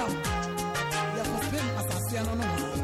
Yeah, I'm a man.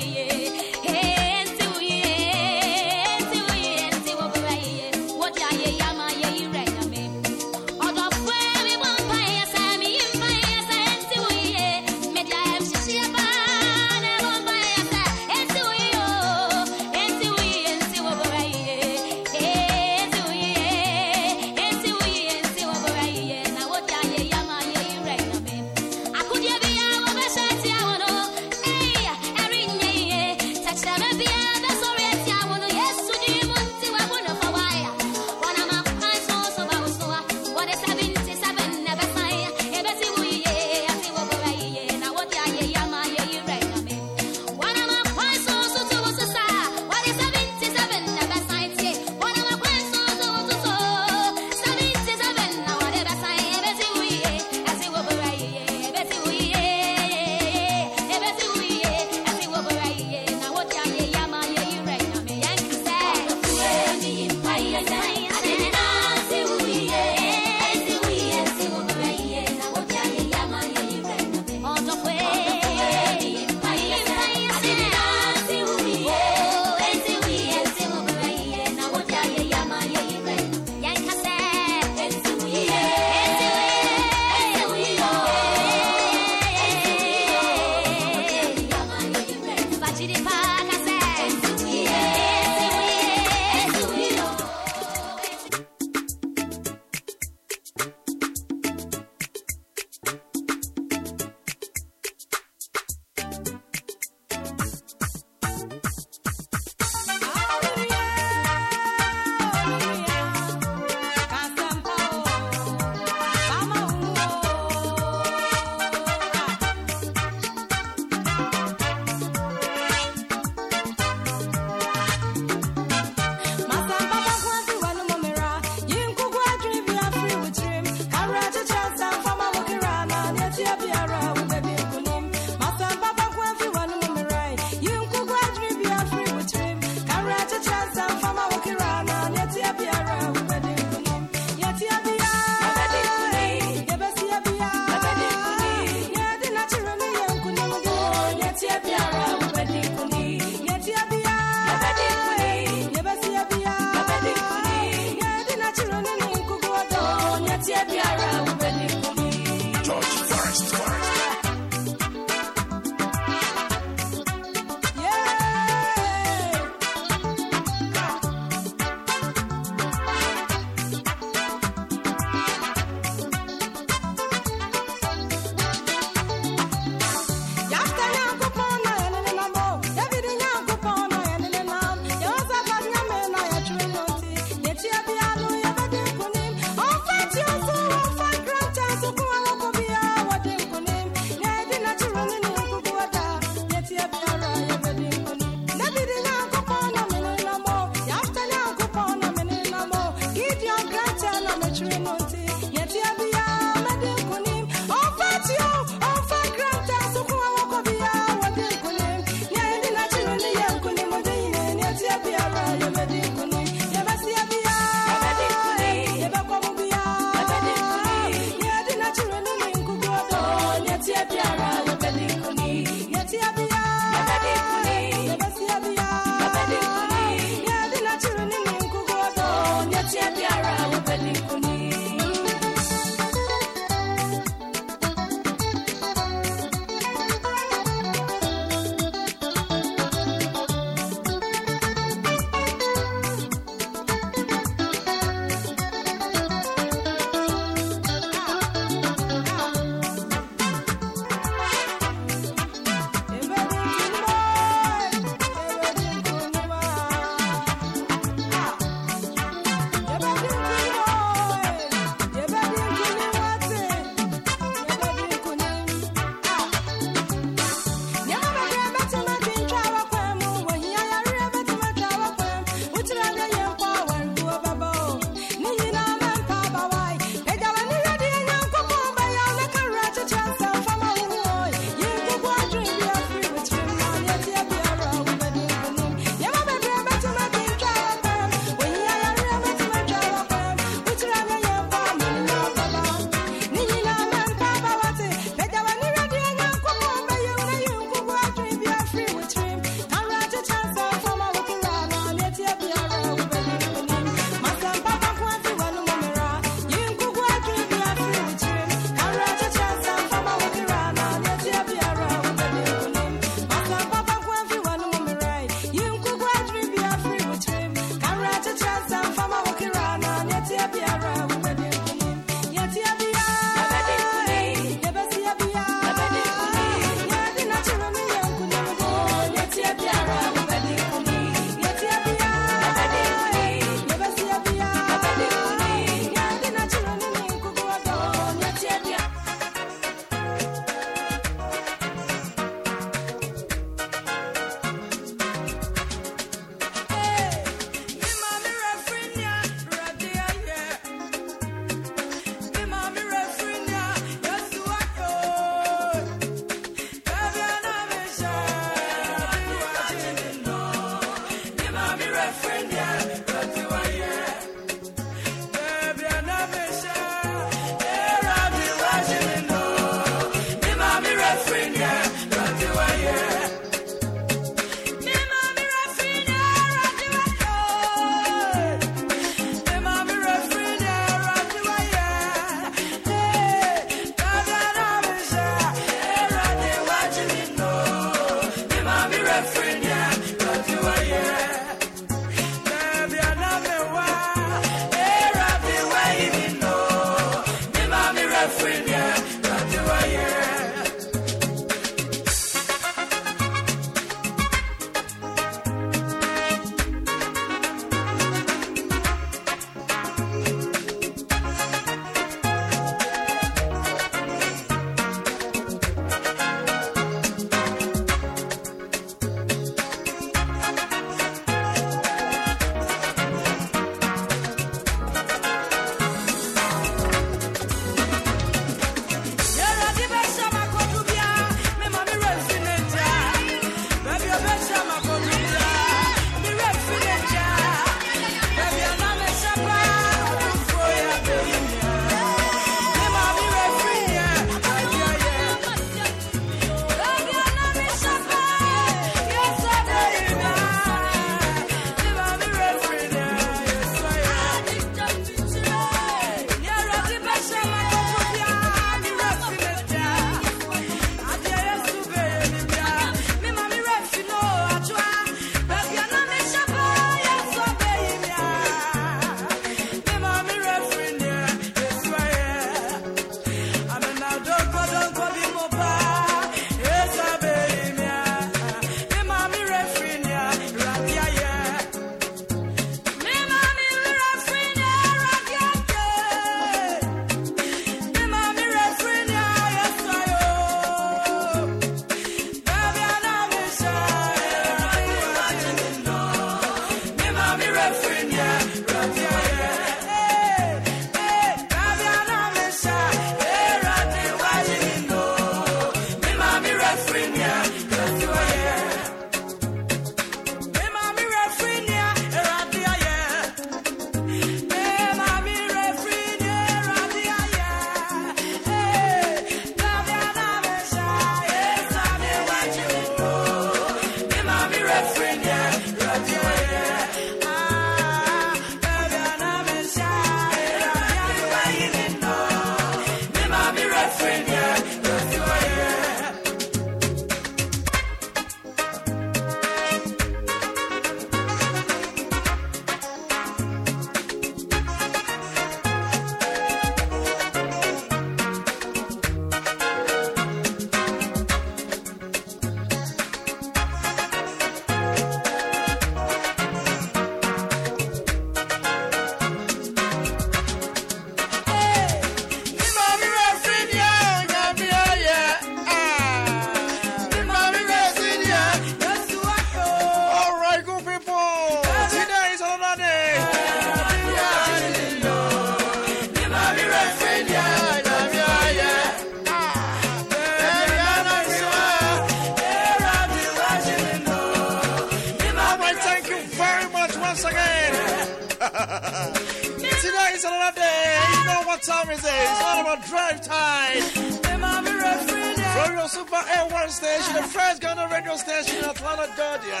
Station, the first Ghana radio station in Atlanta, Georgia.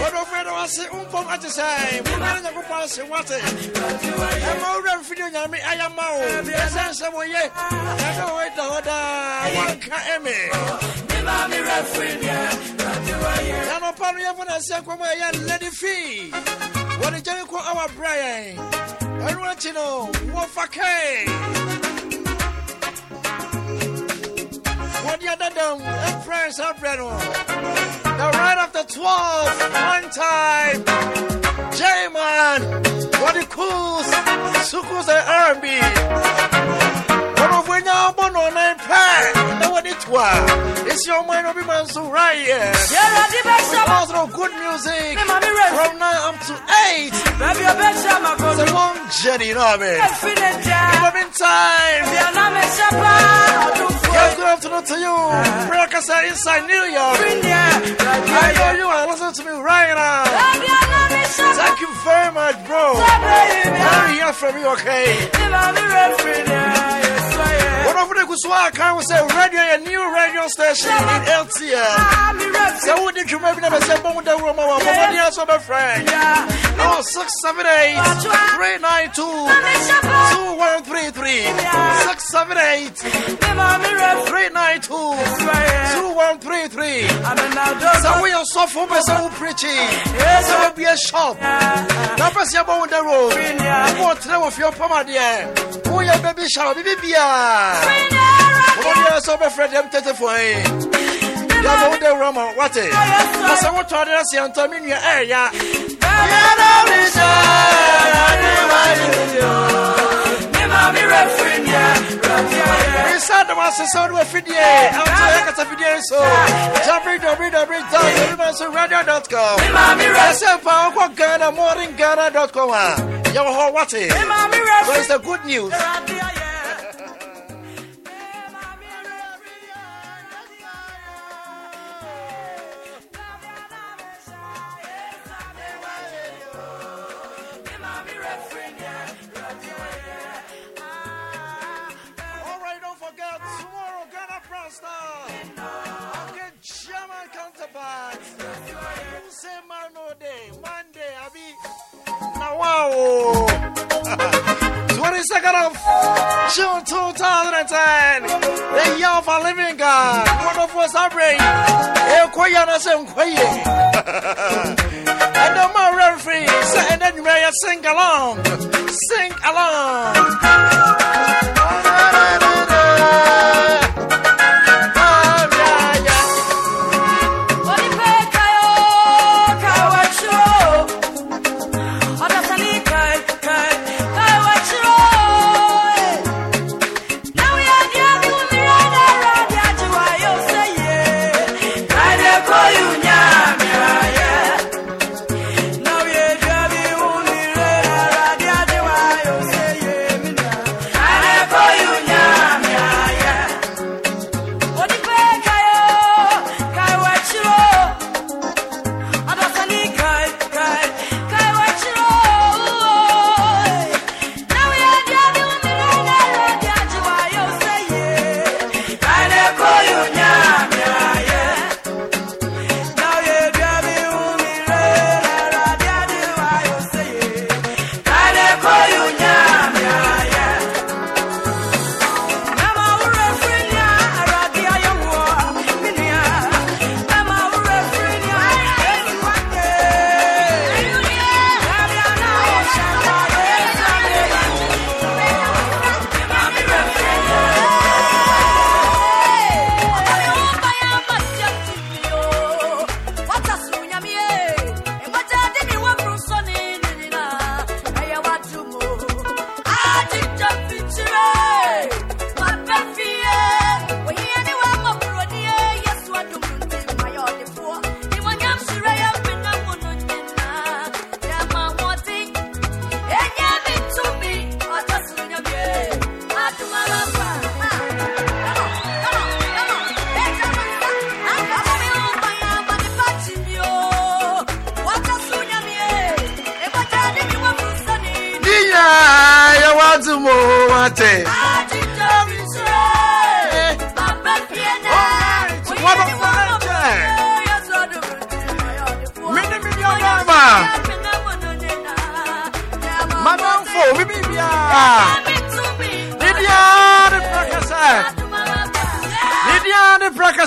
What of it was it? Um, from at the same. We're going to go past it. What it? I'm already feeling I mean, I am out. Yes, I said, well, yeah. I don't wait the other one. Can't Nano pano ya funa se kwa ya lady fee. Wani jani kwa awa Brian. Anu achino wofake. Wadi adadam and friends are breno. The right after 12 one time. J-Man. Wadi cools. Sukus and R&B. Ono fwenya bono na mpa na wadi twa. It's your mind of man so right here. Yeah, the best of of good music Me mommy rest. from now up to eight. Baby, your best of my It's a long journey, you know what I mean? Infinite In jam. the meantime, Yeah, now me shepherd. yeah, good afternoon to you. Breakfast inside New York. I know you are listening to me right now. Thank you very much, bro. Me hear from you, okay? Of the Kuswa can we say radio, a new radio station in LTL. So who did you maybe never say bomb the room or somebody else of a friend? Oh, 678 392 2133 678 392 2133 So sɛ sɔfo pɛ sɛ wo preaching sɛ wobie shop. Na pɛ sɛ yɛbɔ wo da road ɛbɔ ɔtena wɔ fie ɔpam adeɛ woyɛ bɛbi shara bibi biaa wobiaa sɛ wobɛfrɛ deɛm tetefo ɛ yɛbɔ wo da wura ma wate na sɛ wotɔ ade no seɛntɔ me nua ɛɛya Yeah, ẹ̀ yá. Yàrá mi sọ Isa dama sisi ọdún wẹ̀ fìdíè. Àwọn tó yẹ kàtà fìdíè so. www.radio.com. Ẹsẹ̀ pa ọkọ̀ Ghana morningghana.com a. Yẹ wọ họ wáti. So it's the good news. 22nd of June 2010. The year of our living God. Wonderful celebrate. Ekoya na se nkwaye. And the man referee say and then you may sing along. Sing along.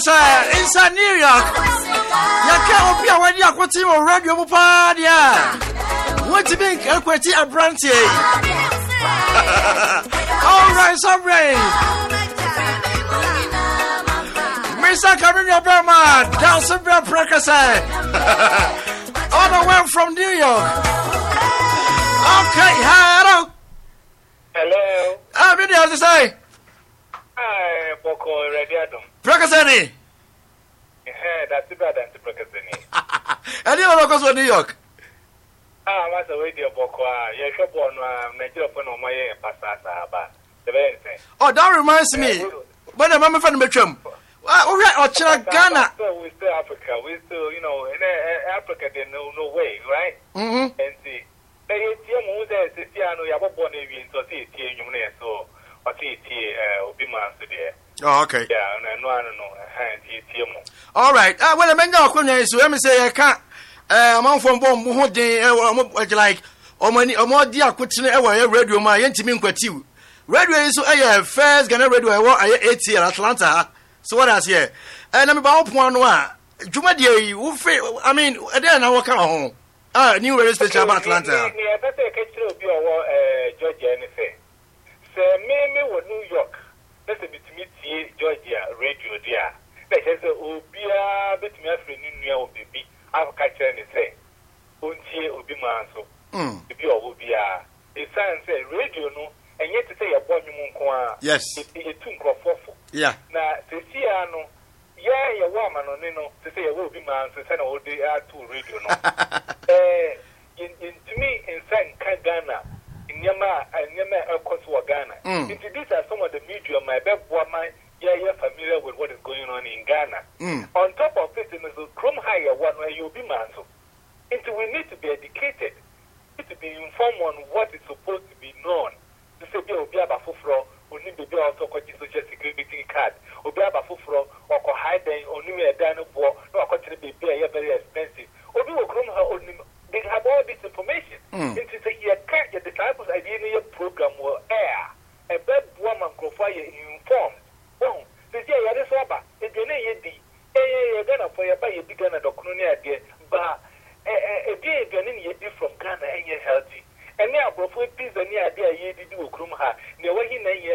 sɛ inside new york. Yɛka obi a wɔde akote wɔ radio mu paa deɛ a wontumi nkakwati aberanteɛ alright sombrain mesa ka me nua brɛ ma danso brɛ prɛkɛ sɛ all the way from new york. Okay hello. Hello. Ah me deɛ ɔte sɛ bɔkɔ awurade adom prakasani. better than adanti prakasani. ɛni yɛrɛ bɛ kɔsɔ new york. aa ma sɛ o ye diɛ bɔ kɔ a yɛ fɛ bɔ nɔ nigeria fɛn o ma yɛ pasa saaba sɛbɛ yɛn sɛ. ɔ that reminds me bɛnna maa mi fɛn bɛ twɛm. o yɛ ɔkyerɛ ghana. we still africa we still you know in eh, eh, africa there no no way right. Mm -hmm. and see na yɛ tie mu sɛ sisi ano yɛ abɔ bɔ na ewie nti ɔsi yɛ tie enyim na yɛ so ɔsi yɛ tie obi ma nso deɛ. Oh, okay. Yeah, no, no, no, no. All right. Uh, well, I mean, no, Kunya, so let me say, I can't. Uh, I'm on from Bomb, Mohode, like, Omani, Omadi, Akutin, Ewa, eh, eh, radio, my Yentimi, eh, Quetu. Radio is a first Ghana radio, I want eight year. Atlanta. So what else here? And I'm about point one. Juma, dear, I mean, then I walk home. Ah, new radio station about Atlanta. Yeah, that's a catch up your Georgia, anything. Say, me, me, with New York. That's a bit tie Georgia radio di a. Na ẹkyẹ sẹ obiara bẹtumi afiri ne nua wọ beebi aka kyerɛ ne sɛ ontie obi maa nso Mm, ebi ɔwɔ biara esan sɛ radio no ɛnyɛ te sɛ yɛbɔ nnwom nko a Yes. Yɛ- yɛtu nkurɔfoɔ fo. Yeah na sesia no yɛ yɛwɔ amanɔne no te sɛ yɛwɔ obi maa nso sɛna wɔde ato radio no. Yɛn- yɛntumi nsa nka ghana nneɛma a nneɛma a ɛkɔ so wɔ ghana. Mm. nti these are some of the medium a ɛbɛboa ma yɛyɛ familiar with what is going on in ghana. Mm. on top of it no so kurom ha yɛwɔ no ɛyɛ obi maa nso nti we need to be educated. We need to be informed on what is supposed to be known. Te sɛ bi a obi aba foforɔ onim baabi a ɔsɛ ɔkɔgye social security card. Obi aba foforɔ ɔkɔ hae dan onim ɛdan no boɔ na wakɔkyerɛ baabi a very expensive. Obi kurom ha onim they have all this information. Mm. nti sɛ yɛka yɛ disciples adeɛ no yɛ program wɔ air ɛbɛboa ma nkurɔfoɔ ayɛ informed wɔn sisi a yɛde so aba aduane a yɛdi ɛyɛ yɛ ghanafoɔ yɛba yɛdi ghana dɔkono ne adeɛ. Ba ɛ ɛ ebi yɛ aduane ne yɛdi from ghana ɛnyɛ healthy. Ɛne aborɔfo pizza ne adeɛ a yɛdidi wɔ kurom ha nea wɔyi na ɛnyɛ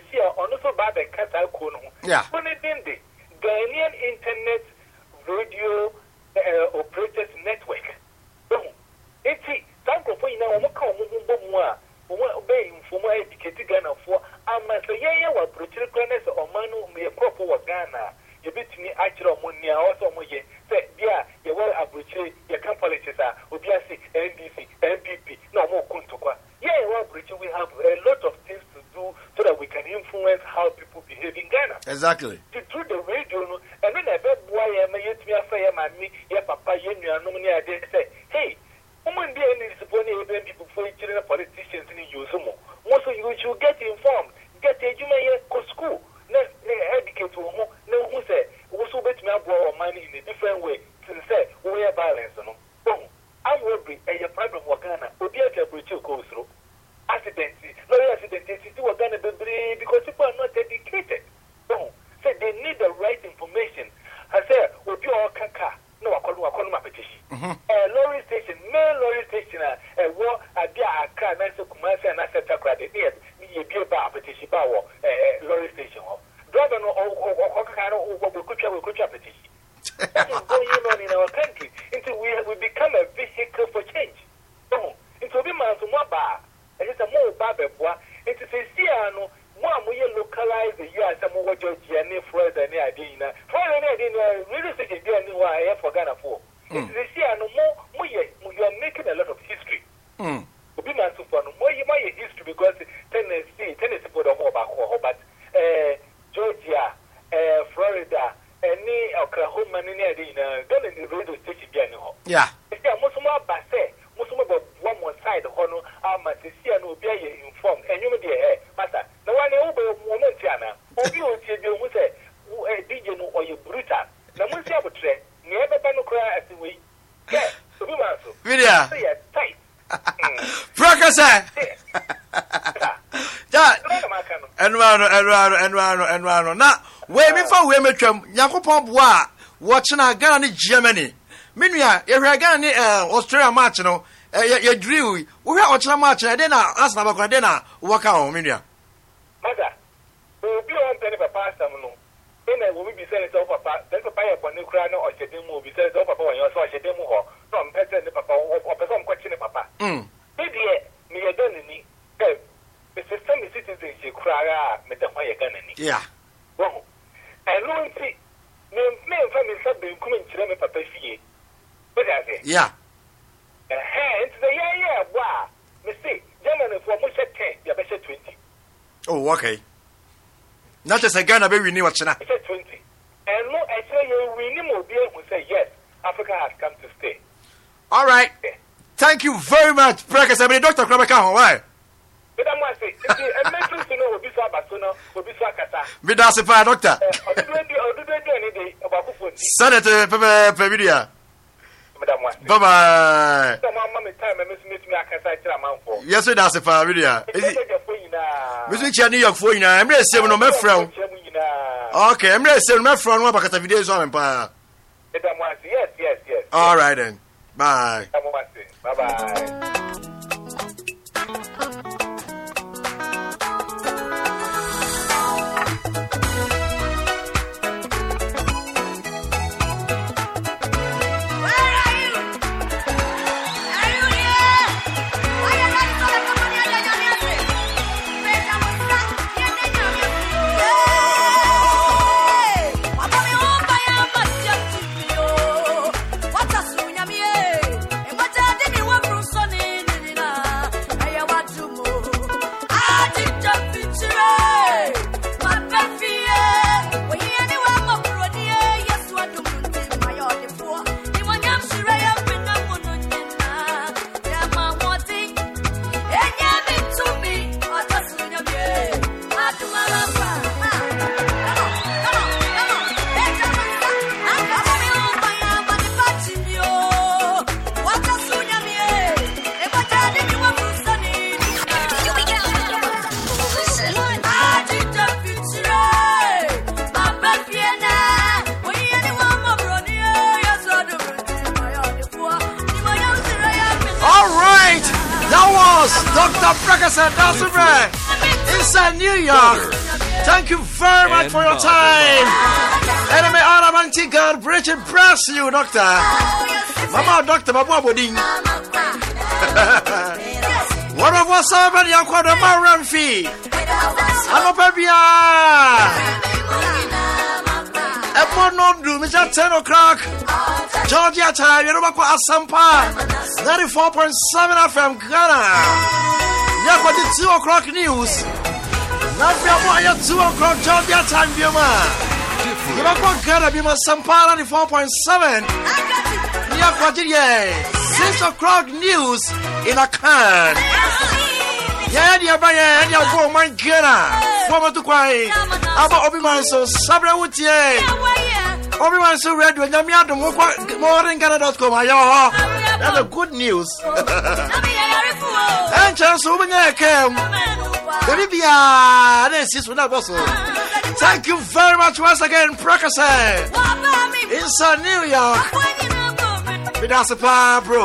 sisi a ɔno nso ba abɛka saa kuo no ho. Kuo no din de Ghanaian Internet Radio uh, Operators Network. Ehu. Eti saa nkurɔfoɔ nyinaa wɔn ka wɔn ho bɔ mu a wɔn bɛyɛ mfumu a ediketi ghanafoɔ ama sɛ yɛn yɛ wɔ aburokyire kora na sɛ ɔman no yɛ nkurɔfoɔ wɔ ghana a yɛbɛtumi akyerɛ wɔn nea ɔwɔ sɛ wɔn yɛ sɛ bi a yɛwɔ aburokyire yɛka politics a obi ase ndc npp na wɔn ko ntokwa yɛn yɛwɔ aburokyire we have a lot of things do so that we can influence how people behave in Ghana. Exactly. To do the radio, no, and then I bet boy, I may yet me a fire, my me, yeah, papa, you know, no money, I did say, hey, woman, there is one even people for children politicians in you, so most of you should get informed, get a human here, go school, educate to home, no who say, also bet me up our money in a different way, since say, we are balanced, no. Boom. I will be a problem for Ghana, will be a temperature Go through accident lorry accident ti ti wɔ ghana bebree because people are not educated. So say they need the right information. Ɛ sɛ obi a ɔka kaa na wakɔ no wakɔ no mu apɛkyɛ hyi. Ɛnu ano ɛnu ano na wei mi fa wei mi twɛm nyankopɔn boa a wɔkyena ghana ne germany. Me nua yɛhwɛ ghana ne ɛɛ australia match no. Ɛɛ yɛ dwiriw wohwɛ ɔkyena match no ɛdɛ na arsenal bɛkɔ ɛdɛ na wɔka ho me nua. Masa obi a ɔmpɛ ne papa asɛm no ɛna wɔmi bi sɛ ne sɛ wo papa sɛ ne papa yɛ bɔne koraa na ɔhyɛ den mu obi sɛ ne sɛ wo papa wɔnyɛ sɛ ɔhyɛ den mu hɔ na ɔmpɛ sɛ ne papa ɔpɛ sɛ ɔmkɔkye ne papa. Mm. me deɛ meyɛ ghanani ɛ sista mi citizen yi kurara a meda hɔ yɛ ghana ni. wɔn ɛnu nti mi mi nfa mi nsa benkum nkyerɛ mi papa fie o de ase. ɛhɛn nti sɛ yɛn yɛ ɛbɔ a mi se germany fo mo hyɛ ten yɛ bɛ hyɛ twenty. o wɔ kɛ na kyerɛ sɛ ghana bɛ wi ni wɔkyena. hyɛ twenty ɛnu ɛkyerɛ yɛ wi ni mo bi ehu sɛ yes africa has come to stay. all right. Yeah. Thank you very much, Breakers. I mean, Dr. Krabaka, why? beda mu ase nti mmefiri e, so no obi so aba so no obi so akata. beda ase paa dɔkta. ɔdodo eh, edu ɔdodo edu ɛni de ɔbɔ akufo ni. sanete pɛpɛɛpɛ bi di ya. beda mu ase. bye bye. beda mu ama mi time mi sumi sumi akasa kyerɛ amanfo. yɛsɛ da ase paa bi di ya. esi misu kyerɛ new york fo e, nyinaa mmerɛ esem no mɛfrɛ wo. E, ok mmerɛ esem no mɛfrɛ wo no abakata video so amen paa. ase yes yes yes. all right then bye. beda mu ase bye bye. Dr. Prekese Dasubre inside New York. Thank you very much for your time. Enemy Aramanti God, Bridget, bless you, Doctor. Mama, Doctor, Mama Bodin. One of us, I call the Maran fee. Ah. I'm up here. ɛbɔ no du mekyɛ 10 o'clock georgia time yɛno bɛkɔ asɛmpa 94.7 fm ghana yɛkɔgye 2 o'clock news? Na afei abɔ ayɛ 2 o'clock georgia time biom a yɛbɛkɔ ghana biom asɛmpa 94.7 ne yɛkɔgye yɛ 6 o'clock news in a can. Yɛyɛ deɛ ɛbɛyɛ ɛne abɔ ɔman ghana fɔmɛto kwan aba obi man so sabrɛ wo tie obi man so radio nyame adom wokɔ modernghana.com ayɛ wɔ hɔ that's the good news biaa na ɛsi so na thank you very much once again Prekese inside New York. Vidasa Pa, bro.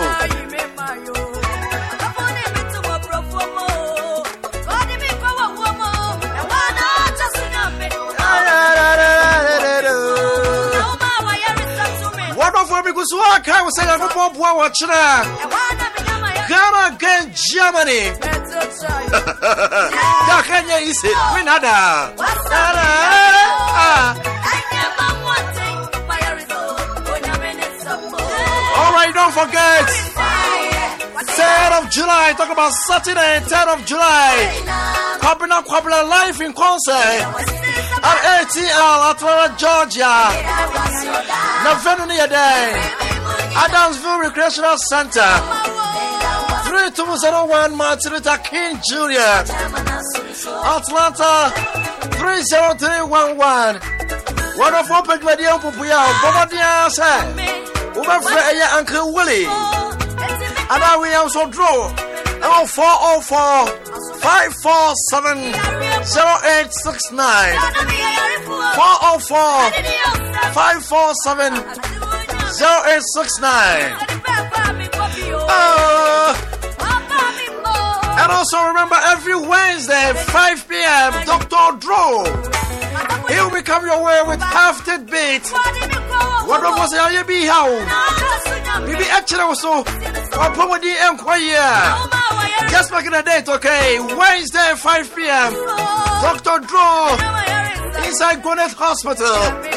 Wonderful because what can we say? I'm going to watch Ghana against Germany. Da Kenya is it? We nada. All right, don't forget. 3rd of July, talk about Saturday, 3rd of July. Kwabena Kwabena live in concert at ATL, Atlanta, Georgia. November near day. Adamsville Recreational Center. 3201 Martin Luther King Jr. Atlanta 30311. One of our big video Pupuya, Bobadia say, Ubafre Eya Uncle Willie. And now we also draw. Oh, 404 547 0869. 404 547 0869. Oh. And also remember every Wednesday, 5 p.m., Dr. Drew. He'll be coming your way with half the beat. What was it? You be how? Be actually also. I'll the inquiry. Just making a date, okay? Wednesday, 5 p.m. Dr. Drew inside Gwinnett Hospital.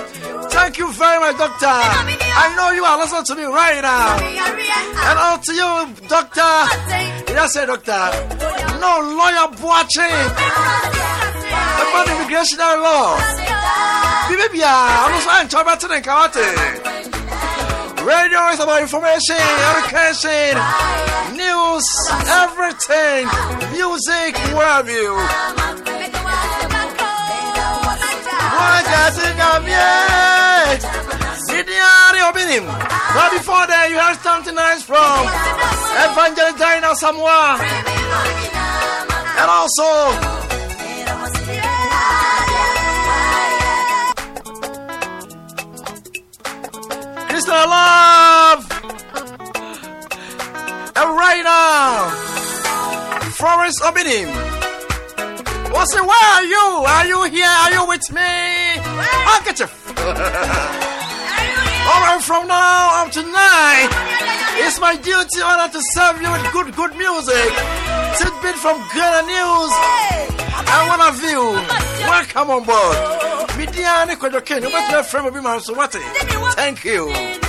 Thank you very much, Doctor. I know you are listening to me right now. And all to you, Doctor. Yes, say, Doctor. No lawyer watching. About immigration law. Baby, I'm just trying to about Kawate. Radio is about information, education, news, everything, music, where have you? But before that, you heard something nice from Evangelist Dina Samoa. And also, Krista Love. And right now, Forrest Obinim. What's it? Where are you? Are you here? Are you with me? Handkerchief. From now up to nine, it's my duty honor to serve you with good, good music. Tidbit from Ghana News. And one of you, welcome on board. Midiani must be a friend mine, so what? Thank you.